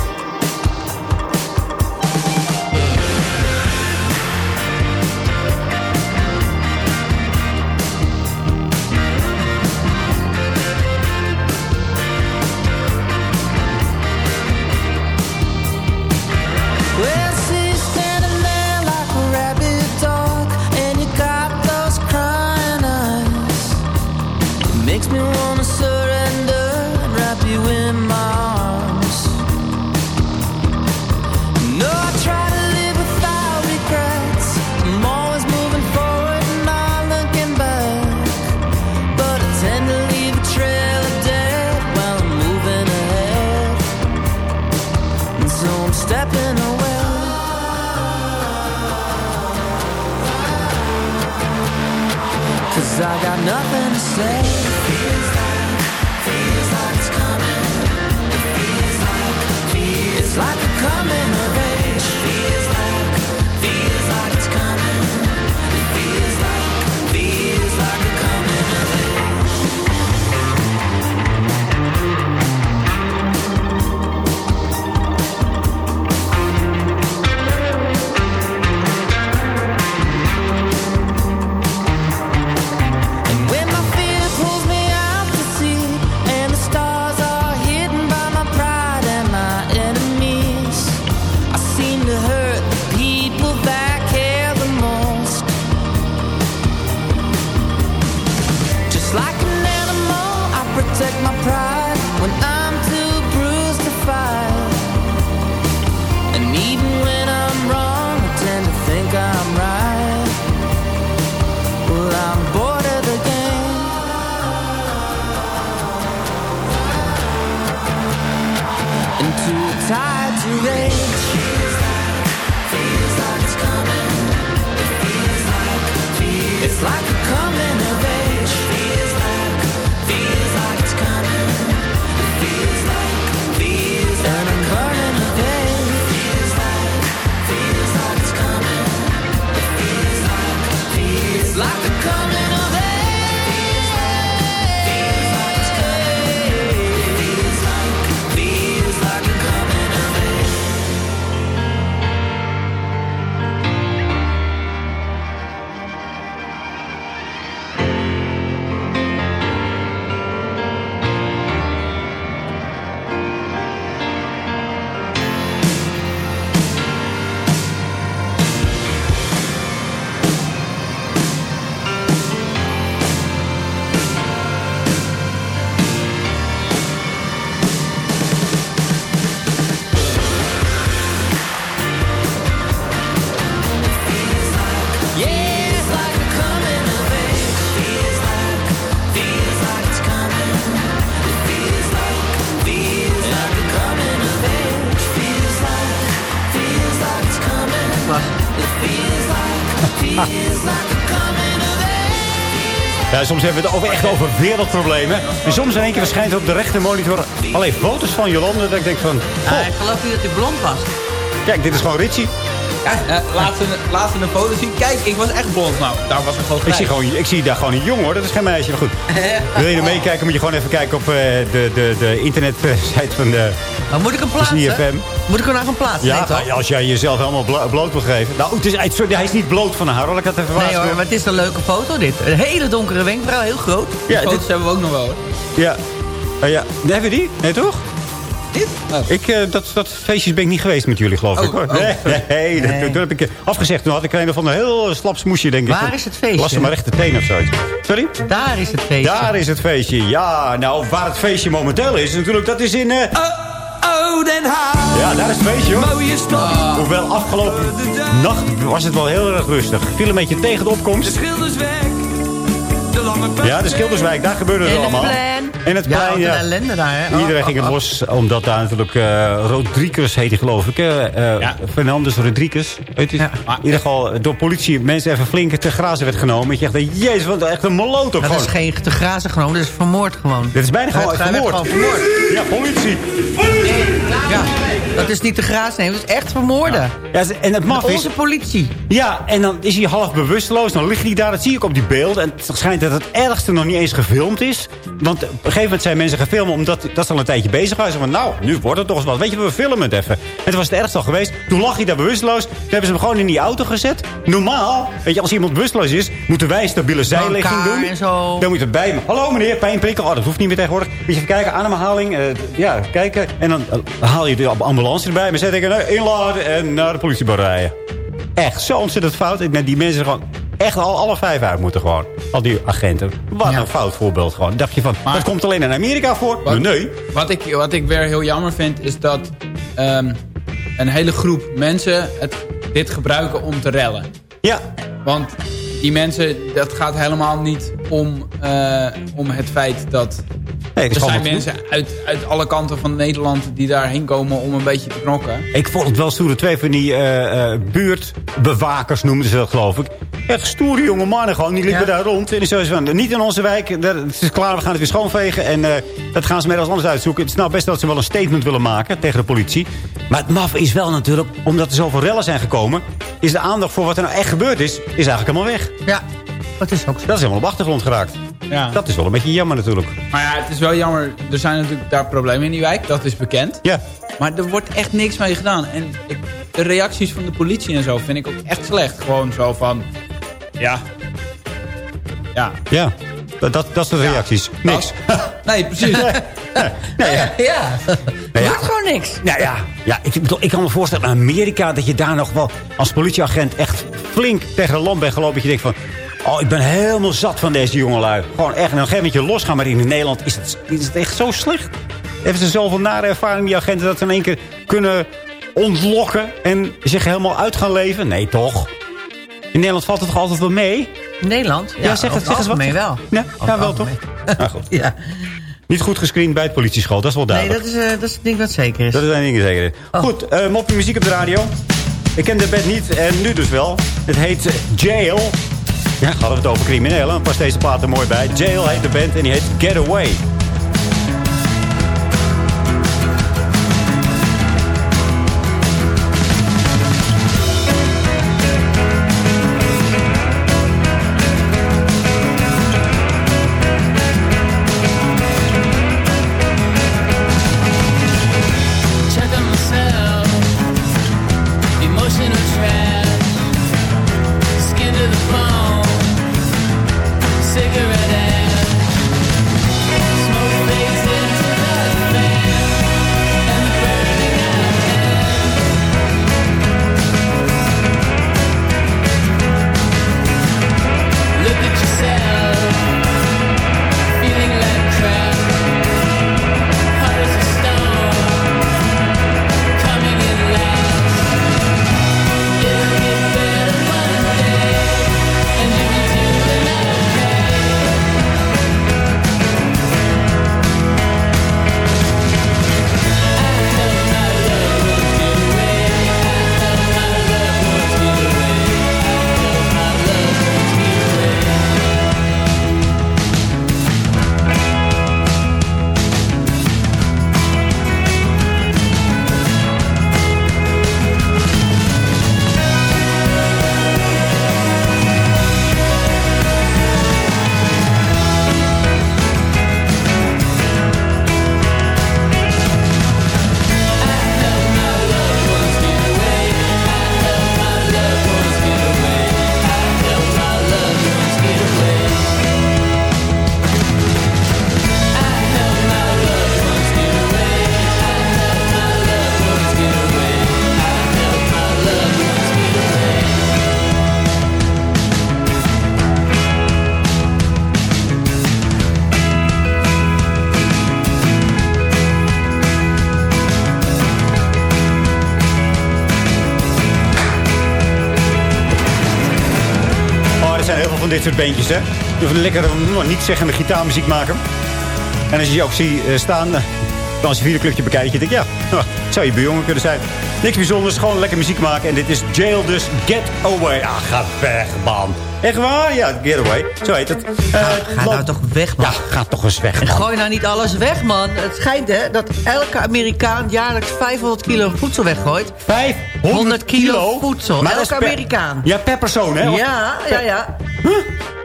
Like hebben we het over, echt over wereldproblemen. En soms in één keer verschijnt op de rechte monitor alleen foto's van Jolande. Dat ik denk van, ik geloof niet dat hij blond was. kijk, dit is gewoon Richie. Ja, laat, ze, laat ze een foto zien. Kijk, ik was echt blond. Nou, daar was een groot Ik zie, gewoon, ik zie daar gewoon een jongen hoor, dat is geen meisje. Maar goed, wil je er meekijken moet je gewoon even kijken op eh, de, de, de internetsite van de Maar moet ik hem plaatsen? CFM. Moet ik hem nou gaan plaatsen? Ja, Nee, als jij jezelf helemaal blo- bloot wil geven. Nou, het is, hij- sorry, hij is niet bloot van haar hoor, ik had even Nee hoor, maar het is een leuke foto dit. Een hele donkere wenkbrauw, heel groot. Die Ja, foto's dit- hebben we ook nog wel. hoor. Ja. Oh, ja. Hebben we die? Nee, toch? Dit? Oh. Ik, eh, dat, dat feestjes ben ik niet geweest met jullie, geloof ik. Oh, hoor. oh, nee, dat, dat heb ik eh, afgezegd. Toen had ik een van een heel slap smoesje, denk ik. Waar is het feestje? Was ze maar recht de teen of zoiets. Sorry? Daar is het feestje. Daar is het feestje. Ja, nou, waar het feestje momenteel is, natuurlijk, dat is in... eh, Oh, Den Haag. ja, daar is het feestje, hoor. Mooie stad. Hoewel afgelopen nacht was het wel heel erg rustig. Viel een beetje tegen de opkomst. Schildersweg. De lange. Ja, de Schilderswijk, daar gebeurde het allemaal. En het Ja, plein, ja. een ellende daar, hè? Oh, Iedereen oh, ging het oh. los, omdat daar natuurlijk eh Rodriguez heet hij geloof ik. eh eh, Ja. Fernandes Rodriguez. Weet je? Ja. Maar in ieder geval door politie mensen even flink te grazen werd genomen. Je dacht, jezus, wat echt een moloot Dat gewoon. is geen te grazen genomen, dat is vermoord gewoon. Dit is bijna gewoon vermoord. gewoon vermoord. Ja, politie. Ja, dat is niet te graas nemen, dat is echt vermoorden. Ja, en het maf is... Onze politie. Ja, en dan is hij half bewusteloos. Dan ligt hij daar, dat zie ik op die beelden. En het schijnt dat het ergste nog niet eens gefilmd is. Want op gegeven moment zijn mensen gaan filmen... omdat dat ze al een tijdje bezig waren. Ze van, nou, nu wordt het toch eens wat. Weet je, we filmen het even. En toen was het ergste al geweest. Toen lag hij daar bewusteloos. Toen hebben ze hem gewoon in die auto gezet. Normaal, weet je, als iemand bewusteloos is... moeten wij stabiele zijligging doen. en zo. Dan moet je erbij. Hallo meneer, pijnprikkel. Oh, dat hoeft niet meer tegenwoordig. Moet je even kijken, ademhaling. eh, ja, kijken. En dan eh, haal je de ambulance erbij. Maar zij denken, nou, inladen en naar de politiebureau rijden. Echt zo ontzettend fout. Ik denk die mensen gewoon echt al alle vijf uit moeten gewoon. Al die agenten. Wat Ja. een fout voorbeeld gewoon. Dacht je van, Maar- dat komt alleen in Amerika voor? Wat? Nee. Wat ik, wat ik weer heel jammer vind, is dat ehm, een hele groep mensen het, dit gebruiken om te rellen. Ja. Want die mensen, dat gaat helemaal niet om, eh, om het feit dat... Nee, er zijn mensen uit, uit alle kanten van Nederland die daarheen komen om een beetje te knokken. Ik vond het wel stoere twee van die eh, eh, buurtbewakers noemden ze dat geloof ik. Echt stoere jonge mannen gewoon. Die liepen Ja. daar rond. En zo van, niet in onze wijk. daar- Het is klaar, we gaan het weer schoonvegen. En eh, dat gaan ze met anders uitzoeken. Het is nou best dat ze wel een statement willen maken tegen de politie. Maar het maf is wel natuurlijk, omdat er zoveel rellen zijn gekomen... is de aandacht voor wat er nou echt gebeurd is, is eigenlijk helemaal weg. Ja, dat is ook zo. Dat is helemaal op achtergrond geraakt. Ja. Dat is wel een beetje jammer natuurlijk. Maar ja, het is wel jammer. Er zijn natuurlijk daar problemen in die wijk. Dat is bekend. Ja. Maar er wordt echt niks mee gedaan. En ik, de reacties van de politie en zo vind ik ook echt slecht. Gewoon zo van... Ja. Ja. Ja, dat, dat, dat soort reacties. Niks. Nee, precies. Nee, ja. Ja, gewoon niks. Nou ja, ja ik, bedoel, ik kan me voorstellen in Amerika dat je daar nog wel als politieagent echt flink tegen de lamp bent gelopen. Dat je denkt van, oh ik ben helemaal zat van deze jongelui. Gewoon echt, en dan geef je losgaan. Maar in Nederland is het, is het echt zo slecht. Hebben ze zoveel nare ervaring, die agenten, dat ze in één keer kunnen ontlokken en zich helemaal uit gaan leven? Nee, toch? In Nederland valt het toch altijd wel mee? Nederland? Ja, zeg het, zeg wat. algemeen wel. Ja, ja wel toch? Nou goed. Ja. Niet goed gescreend bij het politieschool, dat is wel Nee, duidelijk. dat is, eh, dat is het ding wat zeker is. Dat is één ding zeker. Oh. Goed, uh, moppie muziek op de radio. Ik ken de band niet en nu dus wel. Het heet eh, Jail. Ja, hadden we het over criminelen. Past deze plaat er mooi bij. Jail heet de band en die heet Getaway. Soort bandjes, hè. Lekker uh, niet zeggende gitaarmuziek maken. En als je je ook ziet eh, staan, uh, als je videoclipje bekijkt, je denkt, ja, nou, zou je buurjongen kunnen zijn. Niks bijzonders, gewoon lekker muziek maken. En dit is Jail, dus Get Away. Ah, ga weg, man. Echt waar? Ja, Get Away. Zo heet het. Ga, ga nou toch weg, man. Ja, ga toch eens weg, En man. gooi nou niet alles weg, man. Het schijnt, hè, dat elke Amerikaan jaarlijks 500 kilo voedsel weggooit. 500 kilo, voedsel. Maar elke per- Amerikaan. Ja, per persoon, hè? Ja, ja, ja.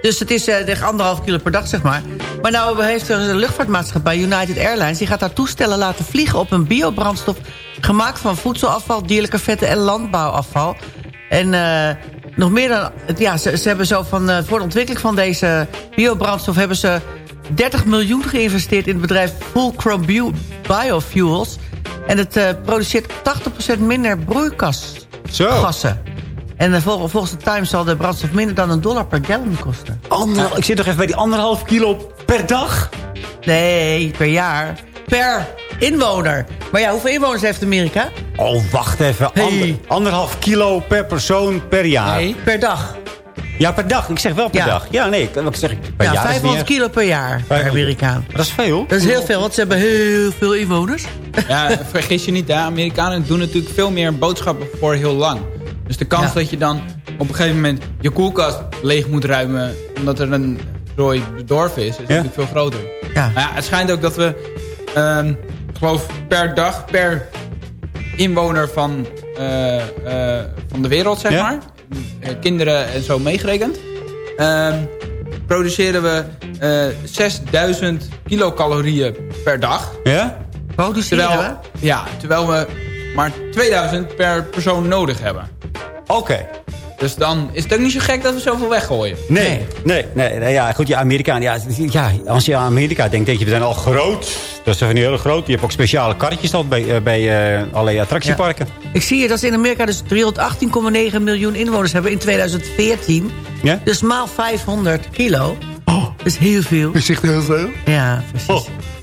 Dus het is eh, tegen anderhalf kilo per dag, zeg maar. Maar nou heeft een luchtvaartmaatschappij, United Airlines... die gaat daar toestellen laten vliegen op een biobrandstof... gemaakt van voedselafval, dierlijke vetten en landbouwafval. En eh, nog meer dan... Ja, ze, ze hebben zo van... eh, voor de ontwikkeling van deze biobrandstof... hebben ze 30 miljoen geïnvesteerd in het bedrijf Fulcrum Bio- Biofuels. En het produceert 80% minder broeikasgassen. En eh, vol- volgens de Times zal de brandstof minder dan een dollar per gallon kosten. Anderhal- ik zit toch even bij die anderhalf kilo per dag? Nee, per jaar. Per inwoner. Maar ja, hoeveel inwoners heeft Amerika? Oh, wacht even. Ander- anderhalf kilo per persoon per jaar. Nee, per dag. Ja, per dag. Ik zeg wel per Ja. dag. Ja, nee, wat zeg ik? Per ja, jaar is 500 meer. kilo per jaar per Amerikaan. Dat is veel. Dat is heel veel, want ze hebben heel veel inwoners. Ja, vergis je niet, hè? Amerikanen doen natuurlijk veel meer boodschappen voor heel lang. Dus de kans Ja. dat je dan op een gegeven moment je koelkast leeg moet ruimen... omdat er een rooi dorf is, is natuurlijk veel groter. Ja. Maar ja, het schijnt ook dat we, ehm, ik geloof per dag, per inwoner van, eh, eh, van de wereld, zeg Ja? maar... eh, kinderen en zo meegerekend... ehm, produceren we eh 6000 kilocalorieën per dag. Ja? Produceren terwijl, Ja, terwijl we maar 2000 per persoon nodig hebben. Oké. Dus dan is het ook niet zo gek dat we zoveel weggooien. Nee, nee, nee, nee, ja, goed, ja, Amerikaan, ja, ja, als je aan Amerika denkt, denk je, we zijn al groot. Dat is van heel groot. Je hebt ook speciale karretjes al bij, eh, bij eh, allerlei attractieparken. Ik zie hier dat ze in Amerika dus 318,9 miljoen inwoners hebben in 2014. Ja? Dus maal 500 kilo. Dat is heel veel. Is echt heel veel? Ja, precies.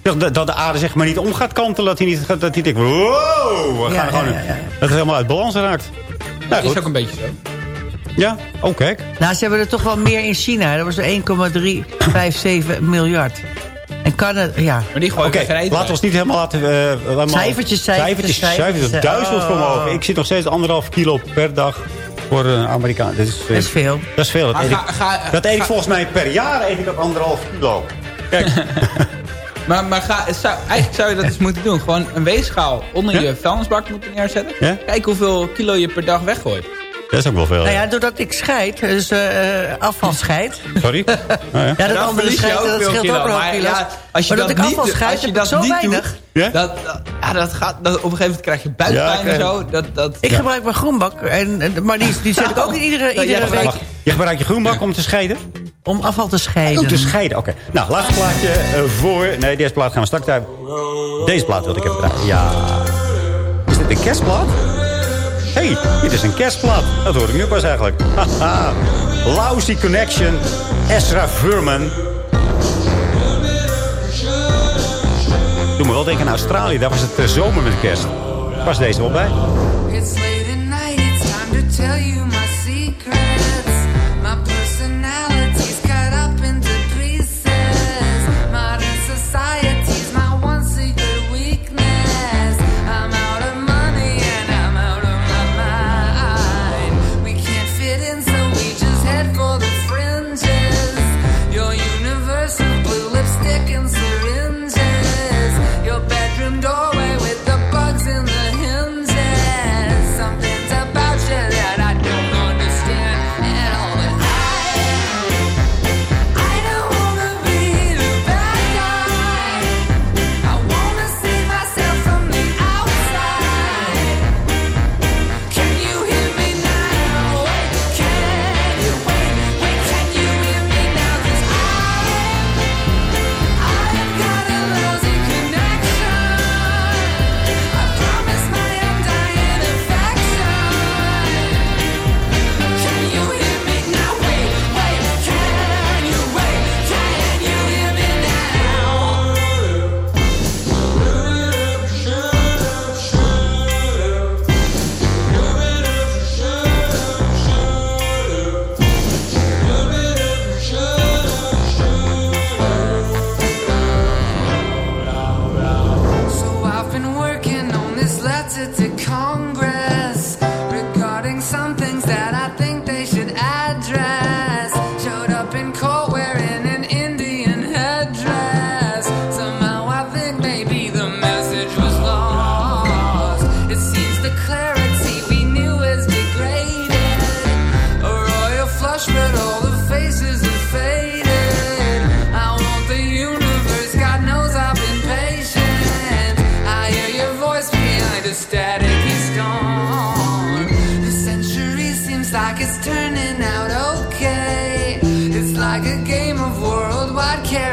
Oh, dat- de aarde zeg maar niet om gaat kantelen. Dat hij, niet, gaat- dat hij denkt, wow, we Ja, gaan gewoon, ja, ja, ja. dat het helemaal uit balans raakt. Nou, Dat is goed. ook een beetje zo. Ja, oh kijk. Nou, ze hebben er toch wel meer in China. Dat was er 1,357 miljard. En Canada, ja. Maar die gooien Oké, laten we ons niet helemaal laten... eh, helemaal Cijfertjes, cijfertjes, cijfertjes, cijfertjes. cijfertjes. Duizend voor Oh. Ik zit nog steeds anderhalf kilo per dag. Voor een Amerikaan. Dit is, Dat is veel. Dat is veel. Dat eet, ik, ga- dat eet ik ga- volgens mij per jaar eet ik dat anderhalf kilo. Kijk, Maar, maar ga, zou, eigenlijk zou je dat eens moeten doen. Gewoon een weegschaal onder Ja? je vuilnisbak moeten neerzetten. Ja? Kijk hoeveel kilo je per dag weggooit. Dat is ook wel veel. Nou ja, doordat ik scheid, dus eh afval scheid. Sorry? Oh, ja. Ja, dat Dan andere scheid, ook dat veel scheelt kilo. ook nog Maar kilo's. ja, als je maar dat dat ik niet afval scheid, als je heb ik dat zo niet weinig. doet? Dat, dat- ja, dat gaat, dat, op een gegeven moment krijg je buikpijn Ja, en zo. Dat, dat, Ik gebruik mijn groenbak, en, maar die, die zet ik ook in iedere, iedere week Je gebruikt je groenbak om te scheiden? om afval te scheiden. Om te scheiden, oké. Nou, laatste plaatje eh, voor... Nee, deze plaat gaan we straks daar... Deze plaat wilde ik even draaien. Ja. Is dit een kerstplaat? Hey, dit is een kerstplaat. Dat hoor ik nu pas eigenlijk. Haha. Lousy Connection. Ezra Furman. Doe me wel denken aan Australië. Daar was het eh, zomer met kerst. Was deze wel bij?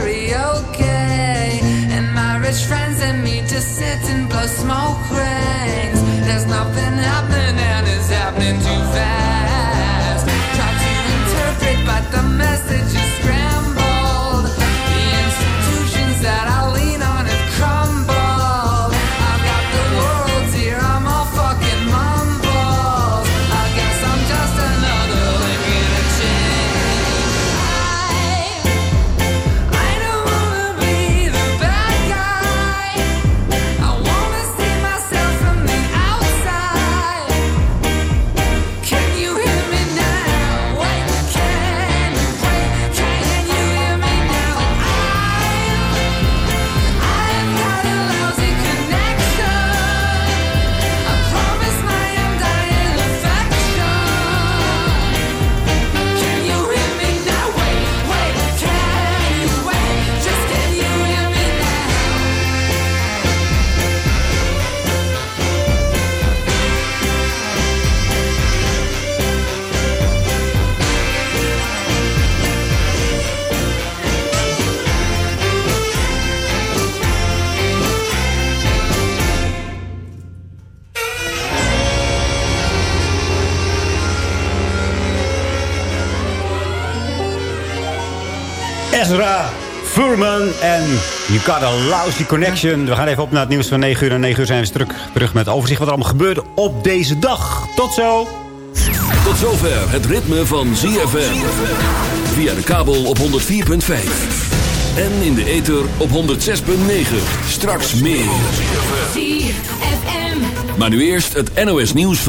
Karaoke. And my rich friends and me just sit and blow smoke rings. There's nothing happening Ezra Furman en You Got a Lousy Connection. We gaan even op naar het nieuws van 9 uur. En 9 uur zijn we terug, terug met overzicht wat er allemaal gebeurde op deze dag. Tot zo! Tot zover het ritme van ZFM. Via de kabel op 104.5. En in de ether op 106.9. Straks meer. Maar nu eerst het NOS nieuws van...